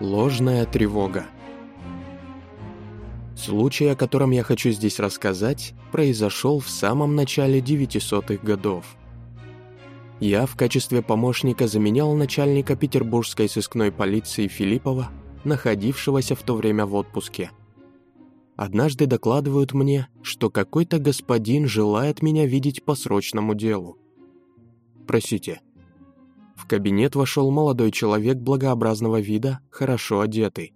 Ложная тревога. Случай, о котором я хочу здесь рассказать, произошел в самом начале 900-х годов. Я в качестве помощника заменял начальника петербургской сыскной полиции Филиппова, находившегося в то время в отпуске. Однажды докладывают мне, что какой-то господин желает меня видеть по срочному делу. Простите. В кабинет вошел молодой человек благообразного вида, хорошо одетый.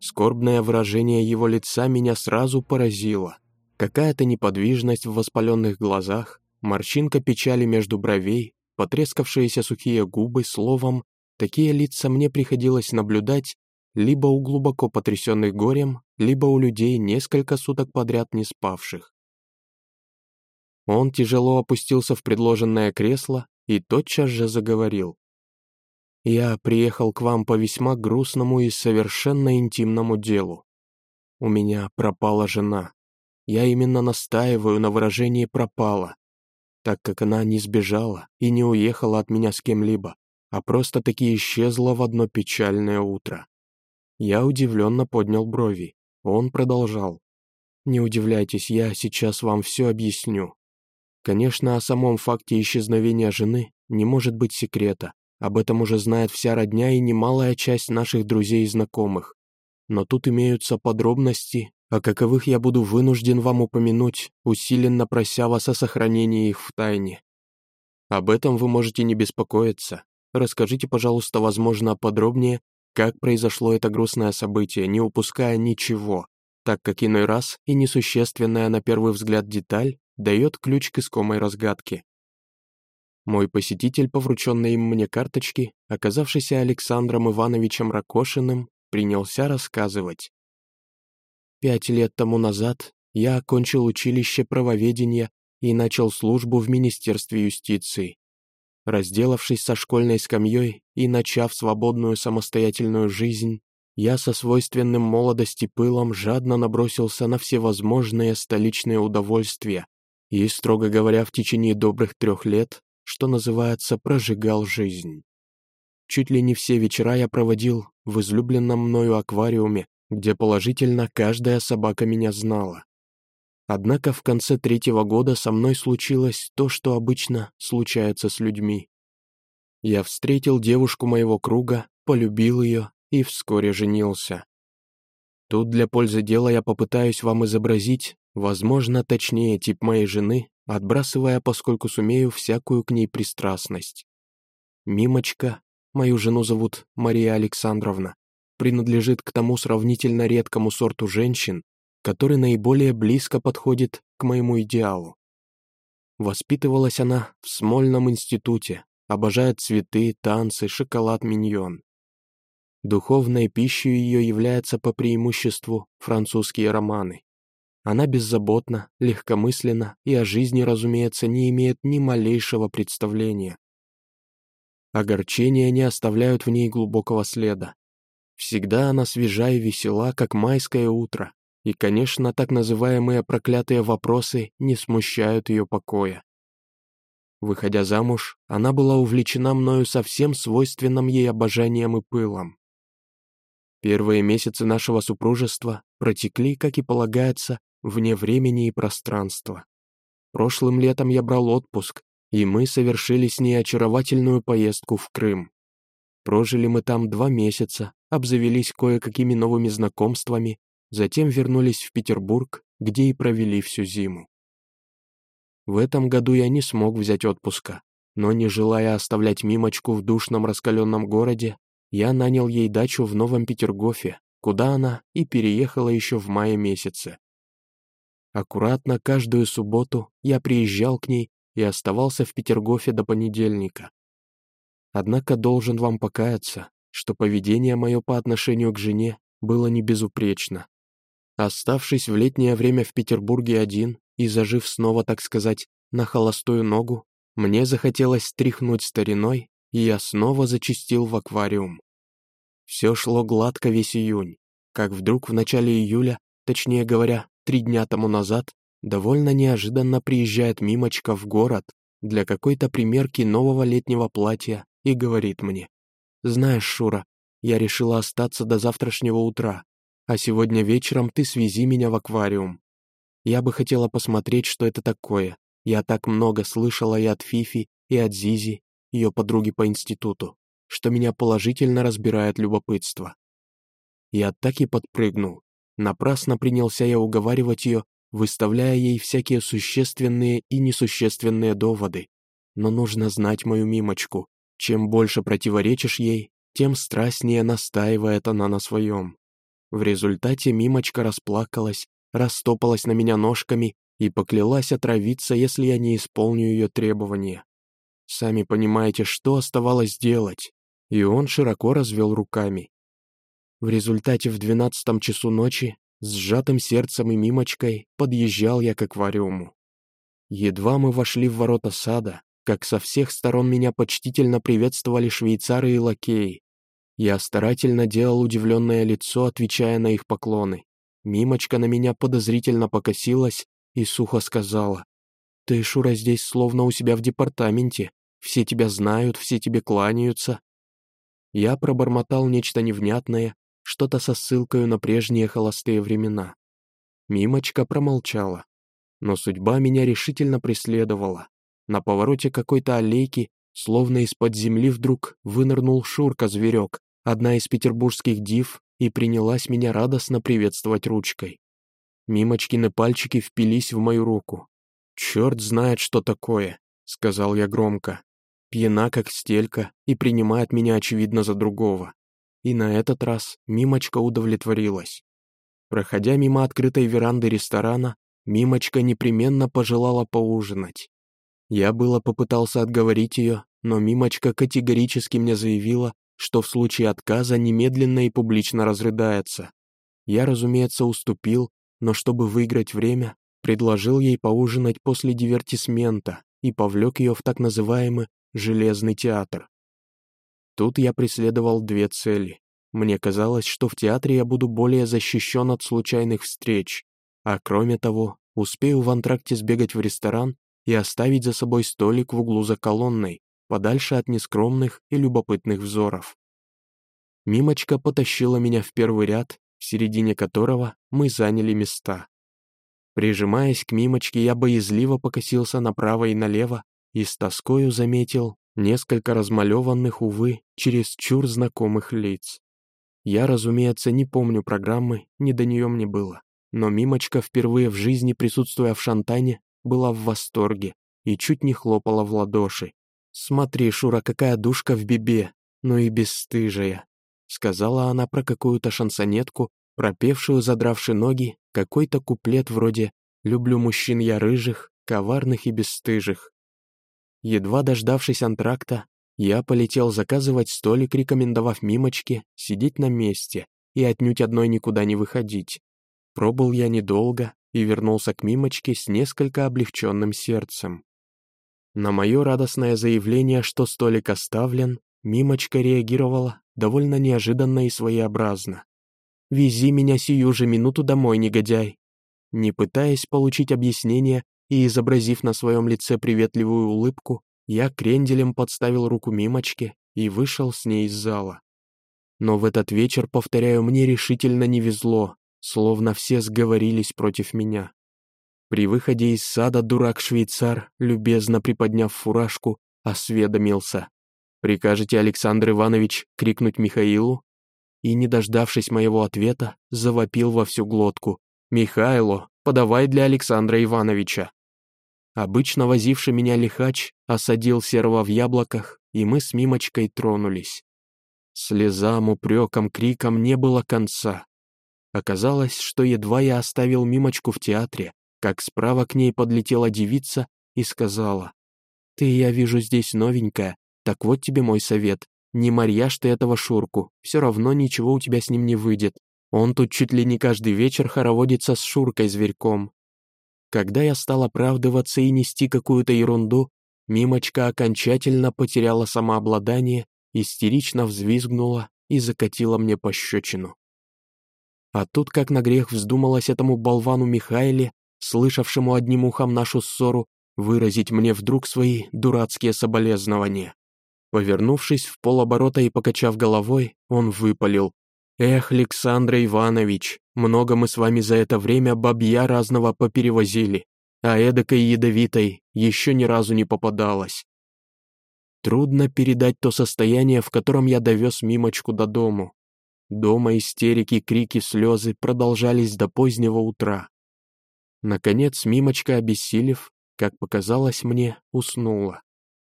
Скорбное выражение его лица меня сразу поразило. Какая-то неподвижность в воспаленных глазах, морщинка печали между бровей, потрескавшиеся сухие губы, словом, такие лица мне приходилось наблюдать либо у глубоко потрясенных горем, либо у людей, несколько суток подряд не спавших. Он тяжело опустился в предложенное кресло и тотчас же заговорил. «Я приехал к вам по весьма грустному и совершенно интимному делу. У меня пропала жена. Я именно настаиваю на выражении «пропала», так как она не сбежала и не уехала от меня с кем-либо, а просто-таки исчезла в одно печальное утро. Я удивленно поднял брови. Он продолжал. «Не удивляйтесь, я сейчас вам все объясню. Конечно, о самом факте исчезновения жены не может быть секрета. Об этом уже знает вся родня и немалая часть наших друзей и знакомых. Но тут имеются подробности, о каковых я буду вынужден вам упомянуть, усиленно прося вас о сохранении их в тайне. Об этом вы можете не беспокоиться. Расскажите, пожалуйста, возможно, подробнее, как произошло это грустное событие, не упуская ничего, так как иной раз и несущественная на первый взгляд деталь дает ключ к искомой разгадке. Мой посетитель, по врученной им мне карточке, оказавшийся Александром Ивановичем Ракошиным, принялся рассказывать. Пять лет тому назад я окончил училище правоведения и начал службу в Министерстве юстиции. Разделавшись со школьной скамьей и начав свободную самостоятельную жизнь, я со свойственным молодости пылом жадно набросился на всевозможные столичные удовольствия и, строго говоря, в течение добрых трех лет, что называется, прожигал жизнь. Чуть ли не все вечера я проводил в излюбленном мною аквариуме, где положительно каждая собака меня знала. Однако в конце третьего года со мной случилось то, что обычно случается с людьми. Я встретил девушку моего круга, полюбил ее и вскоре женился. Тут для пользы дела я попытаюсь вам изобразить, возможно, точнее тип моей жены, отбрасывая, поскольку сумею, всякую к ней пристрастность. Мимочка, мою жену зовут Мария Александровна, принадлежит к тому сравнительно редкому сорту женщин, который наиболее близко подходит к моему идеалу. Воспитывалась она в Смольном институте, обожает цветы, танцы, шоколад миньон. Духовной пищей ее являются по преимуществу французские романы. Она беззаботна, легкомысленна и о жизни, разумеется, не имеет ни малейшего представления. Огорчения не оставляют в ней глубокого следа. Всегда она свежа и весела, как майское утро, и, конечно, так называемые проклятые вопросы не смущают ее покоя. Выходя замуж, она была увлечена мною совсем свойственным ей обожанием и пылом. Первые месяцы нашего супружества протекли, как и полагается, вне времени и пространства. Прошлым летом я брал отпуск, и мы совершили с ней очаровательную поездку в Крым. Прожили мы там два месяца, обзавелись кое-какими новыми знакомствами Затем вернулись в Петербург, где и провели всю зиму. В этом году я не смог взять отпуска, но не желая оставлять Мимочку в душном раскаленном городе, я нанял ей дачу в Новом Петергофе, куда она и переехала еще в мае месяце. Аккуратно каждую субботу я приезжал к ней и оставался в Петергофе до понедельника. Однако должен вам покаяться, что поведение мое по отношению к жене было не безупречно. Оставшись в летнее время в Петербурге один и зажив снова, так сказать, на холостую ногу, мне захотелось стряхнуть стариной, и я снова зачистил в аквариум. Все шло гладко весь июнь, как вдруг в начале июля, точнее говоря, три дня тому назад, довольно неожиданно приезжает Мимочка в город для какой-то примерки нового летнего платья и говорит мне, «Знаешь, Шура, я решила остаться до завтрашнего утра, а сегодня вечером ты свези меня в аквариум. Я бы хотела посмотреть, что это такое. Я так много слышала и от Фифи, и от Зизи, ее подруги по институту, что меня положительно разбирает любопытство. Я так и подпрыгнул. Напрасно принялся я уговаривать ее, выставляя ей всякие существенные и несущественные доводы. Но нужно знать мою мимочку. Чем больше противоречишь ей, тем страстнее настаивает она на своем. В результате Мимочка расплакалась, растопалась на меня ножками и поклялась отравиться, если я не исполню ее требования. Сами понимаете, что оставалось делать. И он широко развел руками. В результате в двенадцатом часу ночи с сжатым сердцем и мимочкой подъезжал я к аквариуму. Едва мы вошли в ворота сада, как со всех сторон меня почтительно приветствовали швейцары и лакеи. Я старательно делал удивленное лицо, отвечая на их поклоны. Мимочка на меня подозрительно покосилась и сухо сказала. «Ты, Шура, здесь словно у себя в департаменте. Все тебя знают, все тебе кланяются». Я пробормотал нечто невнятное, что-то со ссылкой на прежние холостые времена. Мимочка промолчала. Но судьба меня решительно преследовала. На повороте какой-то аллейки, словно из-под земли вдруг, вынырнул Шурка-зверек, одна из петербургских див, и принялась меня радостно приветствовать ручкой. Мимочкины пальчики впились в мою руку. «Черт знает, что такое», — сказал я громко. Пьяна, как стелька, и принимает меня, очевидно, за другого. И на этот раз Мимочка удовлетворилась. Проходя мимо открытой веранды ресторана, Мимочка непременно пожелала поужинать. Я было попытался отговорить ее, но Мимочка категорически мне заявила, что в случае отказа немедленно и публично разрыдается. Я, разумеется, уступил, но чтобы выиграть время, предложил ей поужинать после дивертисмента и повлек ее в так называемый «железный театр». Тут я преследовал две цели. Мне казалось, что в театре я буду более защищен от случайных встреч, а кроме того, успею в антракте сбегать в ресторан и оставить за собой столик в углу за колонной, подальше от нескромных и любопытных взоров. Мимочка потащила меня в первый ряд, в середине которого мы заняли места. Прижимаясь к Мимочке, я боязливо покосился направо и налево и с тоскою заметил несколько размалеванных, увы, чересчур знакомых лиц. Я, разумеется, не помню программы, не до нее мне было. Но Мимочка, впервые в жизни присутствуя в Шантане, была в восторге и чуть не хлопала в ладоши. «Смотри, Шура, какая душка в бибе, ну и бесстыжая», сказала она про какую-то шансонетку, пропевшую, задравши ноги, какой-то куплет вроде «Люблю мужчин я рыжих, коварных и бесстыжих». Едва дождавшись антракта, я полетел заказывать столик, рекомендовав Мимочке сидеть на месте и отнюдь одной никуда не выходить. Пробыл я недолго, и вернулся к Мимочке с несколько облегченным сердцем. На мое радостное заявление, что столик оставлен, Мимочка реагировала довольно неожиданно и своеобразно. «Вези меня сию же минуту домой, негодяй!» Не пытаясь получить объяснение и изобразив на своем лице приветливую улыбку, я кренделем подставил руку Мимочке и вышел с ней из зала. Но в этот вечер, повторяю, мне решительно не везло словно все сговорились против меня. При выходе из сада дурак-швейцар, любезно приподняв фуражку, осведомился. «Прикажете, Александр Иванович, крикнуть Михаилу?» И, не дождавшись моего ответа, завопил во всю глотку. «Михайло, подавай для Александра Ивановича!» Обычно возивший меня лихач осадил серого в яблоках, и мы с Мимочкой тронулись. Слезам, упрекам, крикам не было конца. Оказалось, что едва я оставил Мимочку в театре, как справа к ней подлетела девица и сказала, «Ты, я вижу, здесь новенькая, так вот тебе мой совет. Не марьяж ты этого Шурку, все равно ничего у тебя с ним не выйдет. Он тут чуть ли не каждый вечер хороводится с Шуркой-зверьком». Когда я стал оправдываться и нести какую-то ерунду, Мимочка окончательно потеряла самообладание, истерично взвизгнула и закатила мне пощечину. А тут как на грех вздумалось этому болвану Михаиле, слышавшему одним ухом нашу ссору, выразить мне вдруг свои дурацкие соболезнования. Повернувшись в полоборота и покачав головой, он выпалил. «Эх, Александр Иванович, много мы с вами за это время бабья разного поперевозили, а эдакой ядовитой еще ни разу не попадалось. Трудно передать то состояние, в котором я довез Мимочку до дому. Дома истерики, крики, слезы продолжались до позднего утра. Наконец Мимочка, обессилев, как показалось мне, уснула.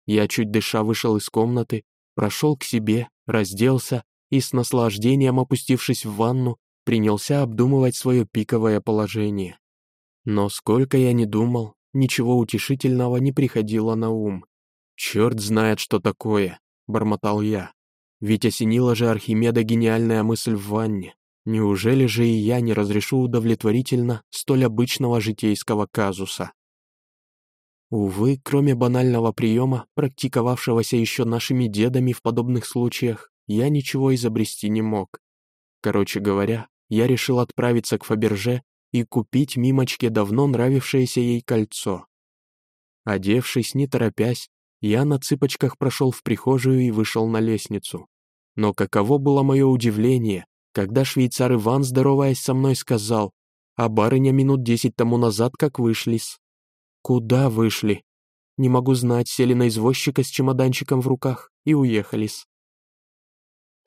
Я чуть дыша вышел из комнаты, прошел к себе, разделся и с наслаждением опустившись в ванну, принялся обдумывать свое пиковое положение. Но сколько я не думал, ничего утешительного не приходило на ум. «Черт знает, что такое», — бормотал я. «Ведь осенила же Архимеда гениальная мысль в ванне. Неужели же и я не разрешу удовлетворительно столь обычного житейского казуса?» Увы, кроме банального приема, практиковавшегося еще нашими дедами в подобных случаях, я ничего изобрести не мог. Короче говоря, я решил отправиться к Фаберже и купить Мимочке давно нравившееся ей кольцо. Одевшись, не торопясь, я на цыпочках прошел в прихожую и вышел на лестницу. Но каково было мое удивление, когда швейцар Иван, здороваясь со мной, сказал, а барыня минут десять тому назад как вышли-с. Куда вышли? Не могу знать, сели на извозчика с чемоданчиком в руках и уехали-с.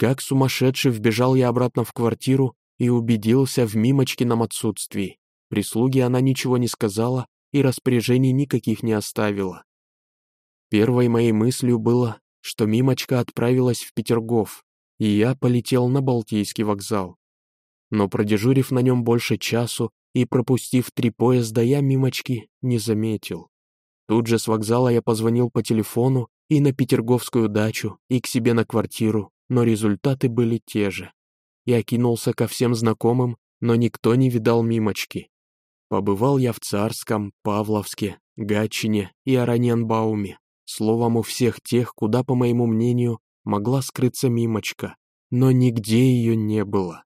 Как сумасшедший вбежал я обратно в квартиру и убедился в Мимочкином отсутствии. Прислуге она ничего не сказала и распоряжений никаких не оставила. Первой моей мыслью было, что Мимочка отправилась в Петергоф, и я полетел на Балтийский вокзал. Но продежурив на нем больше часу и пропустив три поезда, я Мимочки не заметил. Тут же с вокзала я позвонил по телефону и на Петерговскую дачу, и к себе на квартиру, но результаты были те же. Я кинулся ко всем знакомым, но никто не видал мимочки. Побывал я в Царском, Павловске, Гатчине и Араньенбауме, словом, у всех тех, куда, по моему мнению, могла скрыться мимочка, но нигде ее не было.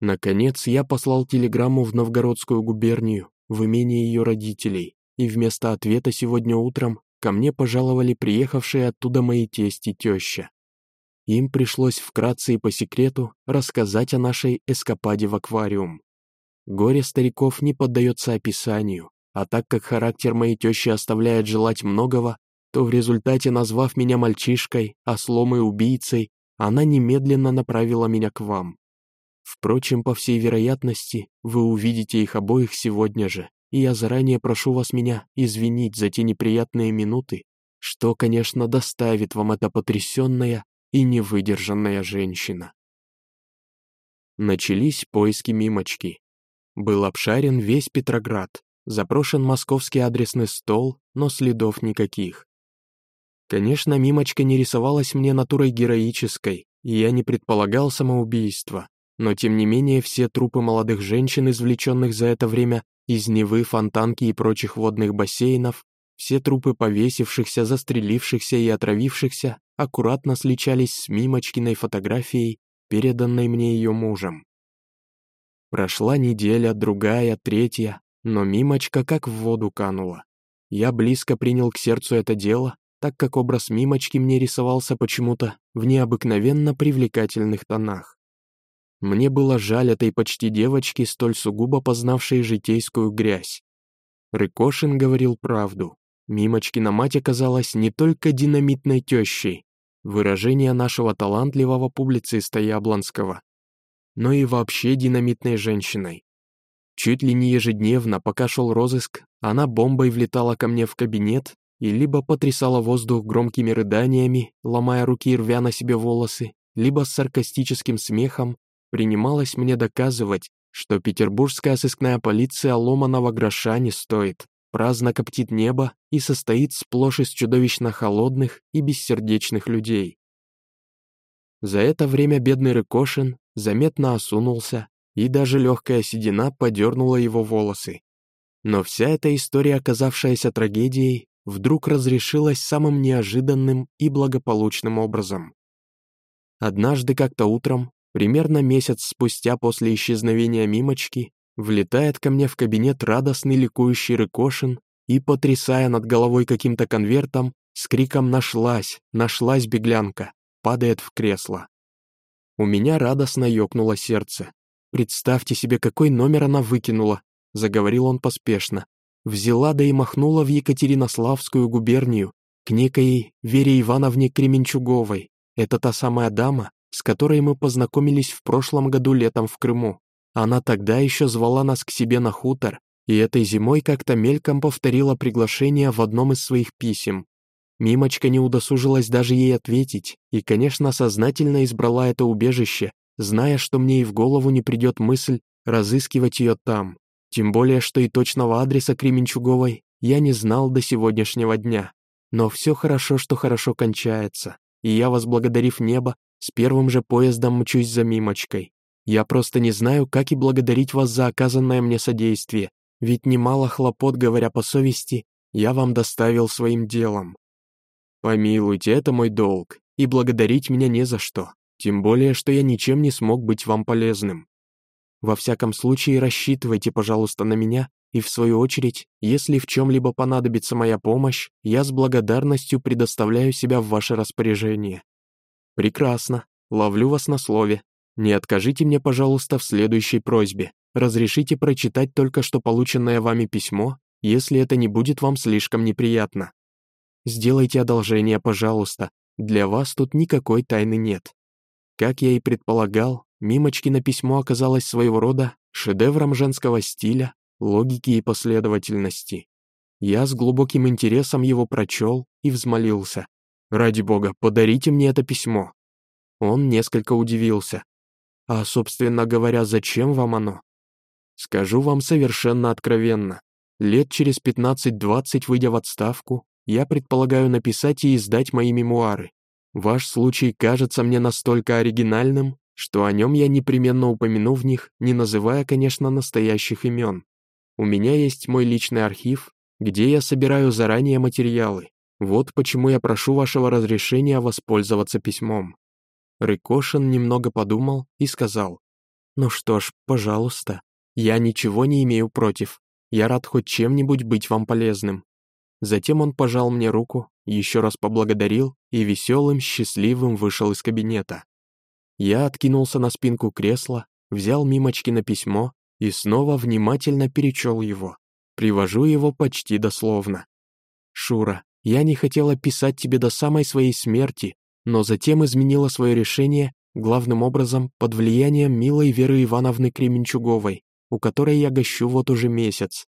Наконец, я послал телеграмму в Новгородскую губернию, в имение ее родителей, и вместо ответа сегодня утром ко мне пожаловали приехавшие оттуда мои тесть и теща. Им пришлось вкратце и по секрету рассказать о нашей эскападе в аквариум. Горе стариков не поддается описанию, а так как характер моей тещи оставляет желать многого, то в результате, назвав меня мальчишкой, ослом и убийцей, она немедленно направила меня к вам. Впрочем, по всей вероятности, вы увидите их обоих сегодня же, и я заранее прошу вас меня извинить за те неприятные минуты, что, конечно, доставит вам эта потрясенная и невыдержанная женщина. Начались поиски Мимочки. Был обшарен весь Петроград, запрошен московский адресный стол, но следов никаких. Конечно, Мимочка не рисовалась мне натурой героической, и я не предполагал самоубийства, но тем не менее все трупы молодых женщин, извлеченных за это время из Невы, Фонтанки и прочих водных бассейнов, все трупы повесившихся, застрелившихся и отравившихся аккуратно сличались с Мимочкиной фотографией, переданной мне ее мужем. Прошла неделя, другая, третья, но Мимочка как в воду канула. Я близко принял к сердцу это дело, так как образ Мимочки мне рисовался почему-то в необыкновенно привлекательных тонах. Мне было жаль этой почти девочки, столь сугубо познавшей житейскую грязь. Рыкошин говорил правду. Мимочкина мать оказалась не только динамитной тещей, выражение нашего талантливого публициста Яблонского, но и вообще динамитной женщиной. Чуть ли не ежедневно, пока шел розыск, она бомбой влетала ко мне в кабинет и либо потрясала воздух громкими рыданиями, ломая руки и рвя на себе волосы, либо с саркастическим смехом принималась мне доказывать, что петербургская сыскная полиция ломаного гроша не стоит, праздно коптит небо и состоит сплошь из чудовищно холодных и бессердечных людей. За это время бедный Рыкошин заметно осунулся, и даже легкая седина подернула его волосы. Но вся эта история, оказавшаяся трагедией, вдруг разрешилась самым неожиданным и благополучным образом. Однажды как-то утром, примерно месяц спустя после исчезновения Мимочки, Влетает ко мне в кабинет радостный ликующий Рыкошин и, потрясая над головой каким-то конвертом, С криком «Нашлась! Нашлась беглянка!» падает в кресло. У меня радостно ёкнуло сердце. «Представьте себе, какой номер она выкинула!» — заговорил он поспешно. «Взяла да и махнула в Екатеринославскую губернию, к некой Вере Ивановне Кременчуговой. Это та самая дама, с которой мы познакомились в прошлом году летом в Крыму. Она тогда еще звала нас к себе на хутор, и этой зимой как-то мельком повторила приглашение в одном из своих писем. Мимочка не удосужилась даже ей ответить, и, конечно, сознательно избрала это убежище, зная, что мне и в голову не придет мысль разыскивать ее там. Тем более, что и точного адреса Кременчуговой я не знал до сегодняшнего дня. Но все хорошо, что хорошо кончается, и я, возблагодарив небо, с первым же поездом мчусь за Мимочкой. Я просто не знаю, как и благодарить вас за оказанное мне содействие, ведь немало хлопот, говоря по совести, я вам доставил своим делом. Помилуйте, это мой долг, и благодарить меня не за что, тем более, что я ничем не смог быть вам полезным. Во всяком случае, рассчитывайте, пожалуйста, на меня, и в свою очередь, если в чем-либо понадобится моя помощь, я с благодарностью предоставляю себя в ваше распоряжение. Прекрасно, ловлю вас на слове. Не откажите мне, пожалуйста, в следующей просьбе. Разрешите прочитать только что полученное вами письмо, если это не будет вам слишком неприятно. Сделайте одолжение, пожалуйста, для вас тут никакой тайны нет. Как я и предполагал, Мимочкино письмо оказалось своего рода шедевром женского стиля, логики и последовательности. Я с глубоким интересом его прочел и взмолился. «Ради бога, подарите мне это письмо». Он несколько удивился. «А, собственно говоря, зачем вам оно?» Скажу вам совершенно откровенно. Лет через 15-20, выйдя в отставку, я предполагаю написать и издать мои мемуары. Ваш случай кажется мне настолько оригинальным, что о нем я непременно упомяну в них, не называя, конечно, настоящих имен. У меня есть мой личный архив, где я собираю заранее материалы. Вот почему я прошу вашего разрешения воспользоваться письмом». Рыкошин немного подумал и сказал, «Ну что ж, пожалуйста». Я ничего не имею против. Я рад хоть чем-нибудь быть вам полезным». Затем он пожал мне руку, еще раз поблагодарил и веселым, счастливым вышел из кабинета. Я откинулся на спинку кресла, взял мимочки на письмо и снова внимательно перечел его. Привожу его почти дословно. «Шура, я не хотела писать тебе до самой своей смерти, но затем изменила свое решение главным образом под влиянием милой Веры Ивановны Кременчуговой у которой я гощу вот уже месяц.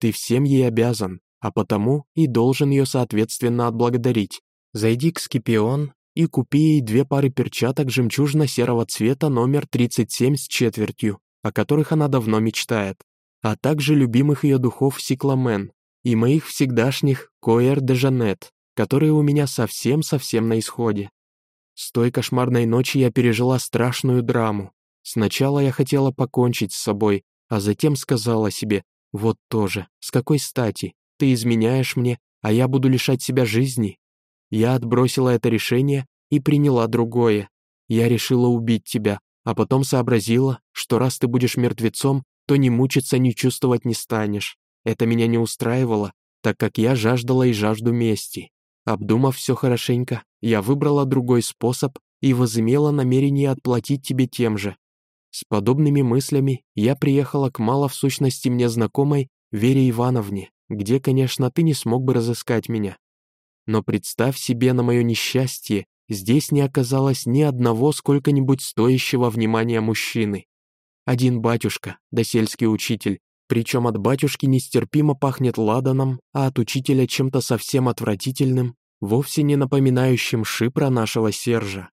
Ты всем ей обязан, а потому и должен ее соответственно отблагодарить. Зайди к Скипион и купи ей две пары перчаток жемчужно-серого цвета номер 37 с четвертью, о которых она давно мечтает, а также любимых ее духов Сикламен и моих всегдашних Коэр де Жанет, которые у меня совсем-совсем на исходе. С той кошмарной ночи я пережила страшную драму. Сначала я хотела покончить с собой, а затем сказала себе, вот тоже, с какой стати, ты изменяешь мне, а я буду лишать себя жизни. Я отбросила это решение и приняла другое. Я решила убить тебя, а потом сообразила, что раз ты будешь мертвецом, то ни мучиться, ни чувствовать не станешь. Это меня не устраивало, так как я жаждала и жажду мести. Обдумав все хорошенько, я выбрала другой способ и возымела намерение отплатить тебе тем же. С подобными мыслями я приехала к мало в сущности мне знакомой Вере Ивановне, где, конечно, ты не смог бы разыскать меня. Но представь себе на мое несчастье, здесь не оказалось ни одного сколько-нибудь стоящего внимания мужчины. Один батюшка, да сельский учитель, причем от батюшки нестерпимо пахнет ладаном, а от учителя чем-то совсем отвратительным, вовсе не напоминающим шипра нашего Сержа.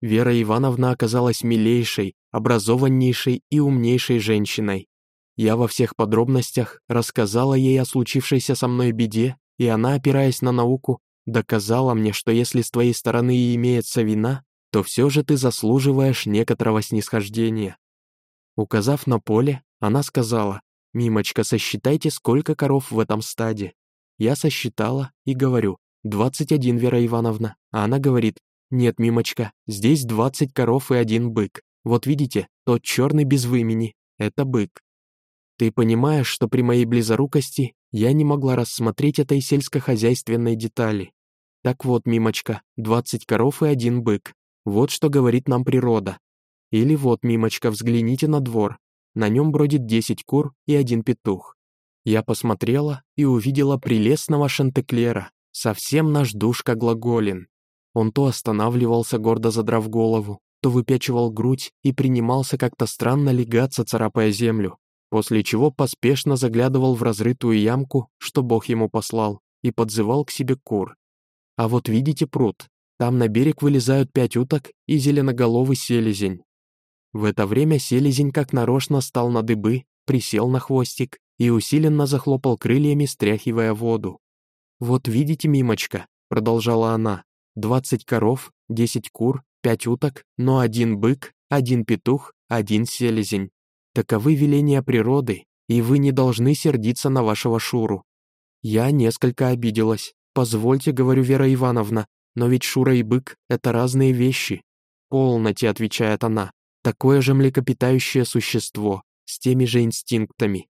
Вера Ивановна оказалась милейшей, образованнейшей и умнейшей женщиной. Я во всех подробностях рассказала ей о случившейся со мной беде, и она, опираясь на науку, доказала мне, что если с твоей стороны и имеется вина, то все же ты заслуживаешь некоторого снисхождения. Указав на поле, она сказала, «Мимочка, сосчитайте, сколько коров в этом стаде». Я сосчитала и говорю, «21, Вера Ивановна». А она говорит, «Нет, Мимочка, здесь 20 коров и один бык. Вот видите, тот черный без вымени — это бык. Ты понимаешь, что при моей близорукости я не могла рассмотреть этой сельскохозяйственной детали. Так вот, Мимочка, 20 коров и один бык. Вот что говорит нам природа. Или вот, Мимочка, взгляните на двор. На нем бродит 10 кур и один петух. Я посмотрела и увидела прелестного шантеклера, совсем наш душка глаголин. Он то останавливался, гордо задрав голову, то выпячивал грудь и принимался как-то странно легаться, царапая землю, после чего поспешно заглядывал в разрытую ямку, что Бог ему послал, и подзывал к себе кур. А вот видите пруд, там на берег вылезают пять уток и зеленоголовый селезень. В это время селезень как нарочно стал на дыбы, присел на хвостик и усиленно захлопал крыльями, стряхивая воду. «Вот видите, Мимочка», — продолжала она, «двадцать коров, десять кур, пять уток, но один бык, один петух, один селезень. Таковы веления природы, и вы не должны сердиться на вашего Шуру». Я несколько обиделась. «Позвольте, — говорю, Вера Ивановна, но ведь Шура и бык — это разные вещи». «Полноте», — отвечает она, Такое же млекопитающее существо, с теми же инстинктами.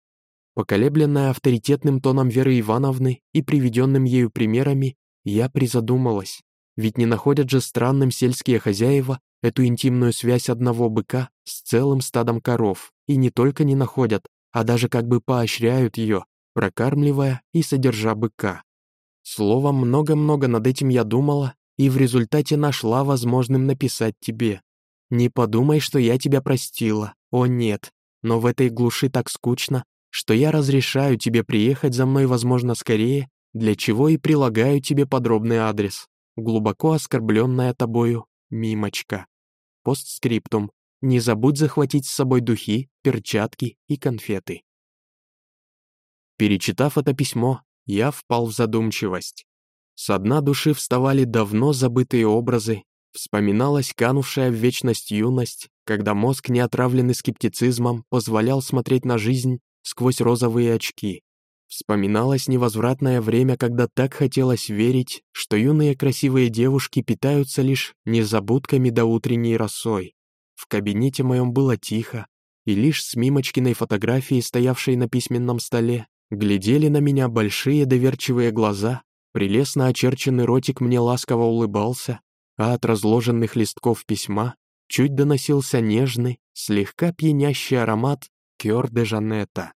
Поколебленная авторитетным тоном Веры Ивановны и приведенным ею примерами, я призадумалась. Ведь не находят же странным сельские хозяева эту интимную связь одного быка с целым стадом коров, и не только не находят, а даже как бы поощряют ее, прокармливая и содержа быка. Словом, много-много над этим я думала, и в результате нашла возможным написать тебе. Не подумай, что я тебя простила, о нет, но в этой глуши так скучно, что я разрешаю тебе приехать за мной, возможно, скорее, для чего и прилагаю тебе подробный адрес. Глубоко оскорбленная тобою Мимочка. Постскриптум. Не забудь захватить с собой духи, перчатки и конфеты. Перечитав это письмо, я впал в задумчивость. С дна души вставали давно забытые образы Вспоминалась канувшая в вечность юность, когда мозг, не отравленный скептицизмом, позволял смотреть на жизнь сквозь розовые очки. Вспоминалось невозвратное время, когда так хотелось верить, что юные красивые девушки питаются лишь незабудками до утренней росой. В кабинете моем было тихо, и лишь с Мимочкиной фотографией, стоявшей на письменном столе, глядели на меня большие доверчивые глаза, прелестно очерченный ротик мне ласково улыбался, а от разложенных листков письма чуть доносился нежный, слегка пьянящий аромат Кёр де Жанетта.